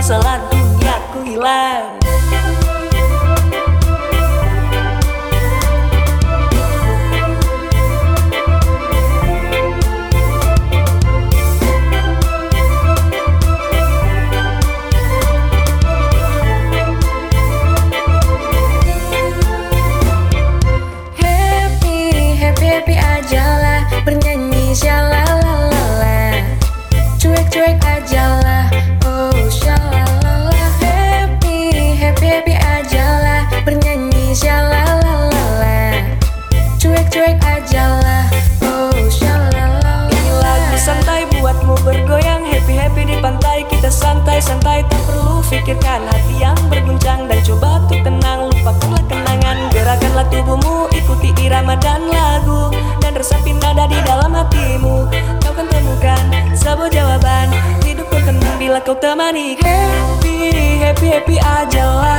sejenak masalah dunia ku hilang. Happy, happy, happy aja lah Bernyanyi syalalala buatmu bergoyang Happy-happy di pantai. Kita santai-santai Tak perlu pikirkan hati yang berguncang. Dan coba tuh tenang lupakanlah kenangan. Gerakanlah tubuhmu ikuti irama dan lagu. Dan resapi nada di dalam hatimu. Kau kan temukan sebuah jawaban. Hidup berkenang bila kau temani. Happy, happy-happy aja lah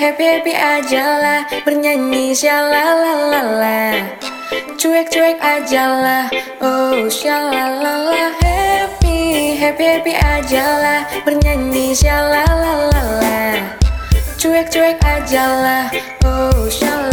Happy, happy, aja lah. Bernyanyi syalalala Cuek-cuek aja lah. Oh syalalala Happy, happy, happy aja lah. Bernyanyi syalalala Cuek-cuek aja lah. Oh syalalala